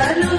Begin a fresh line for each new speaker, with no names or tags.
La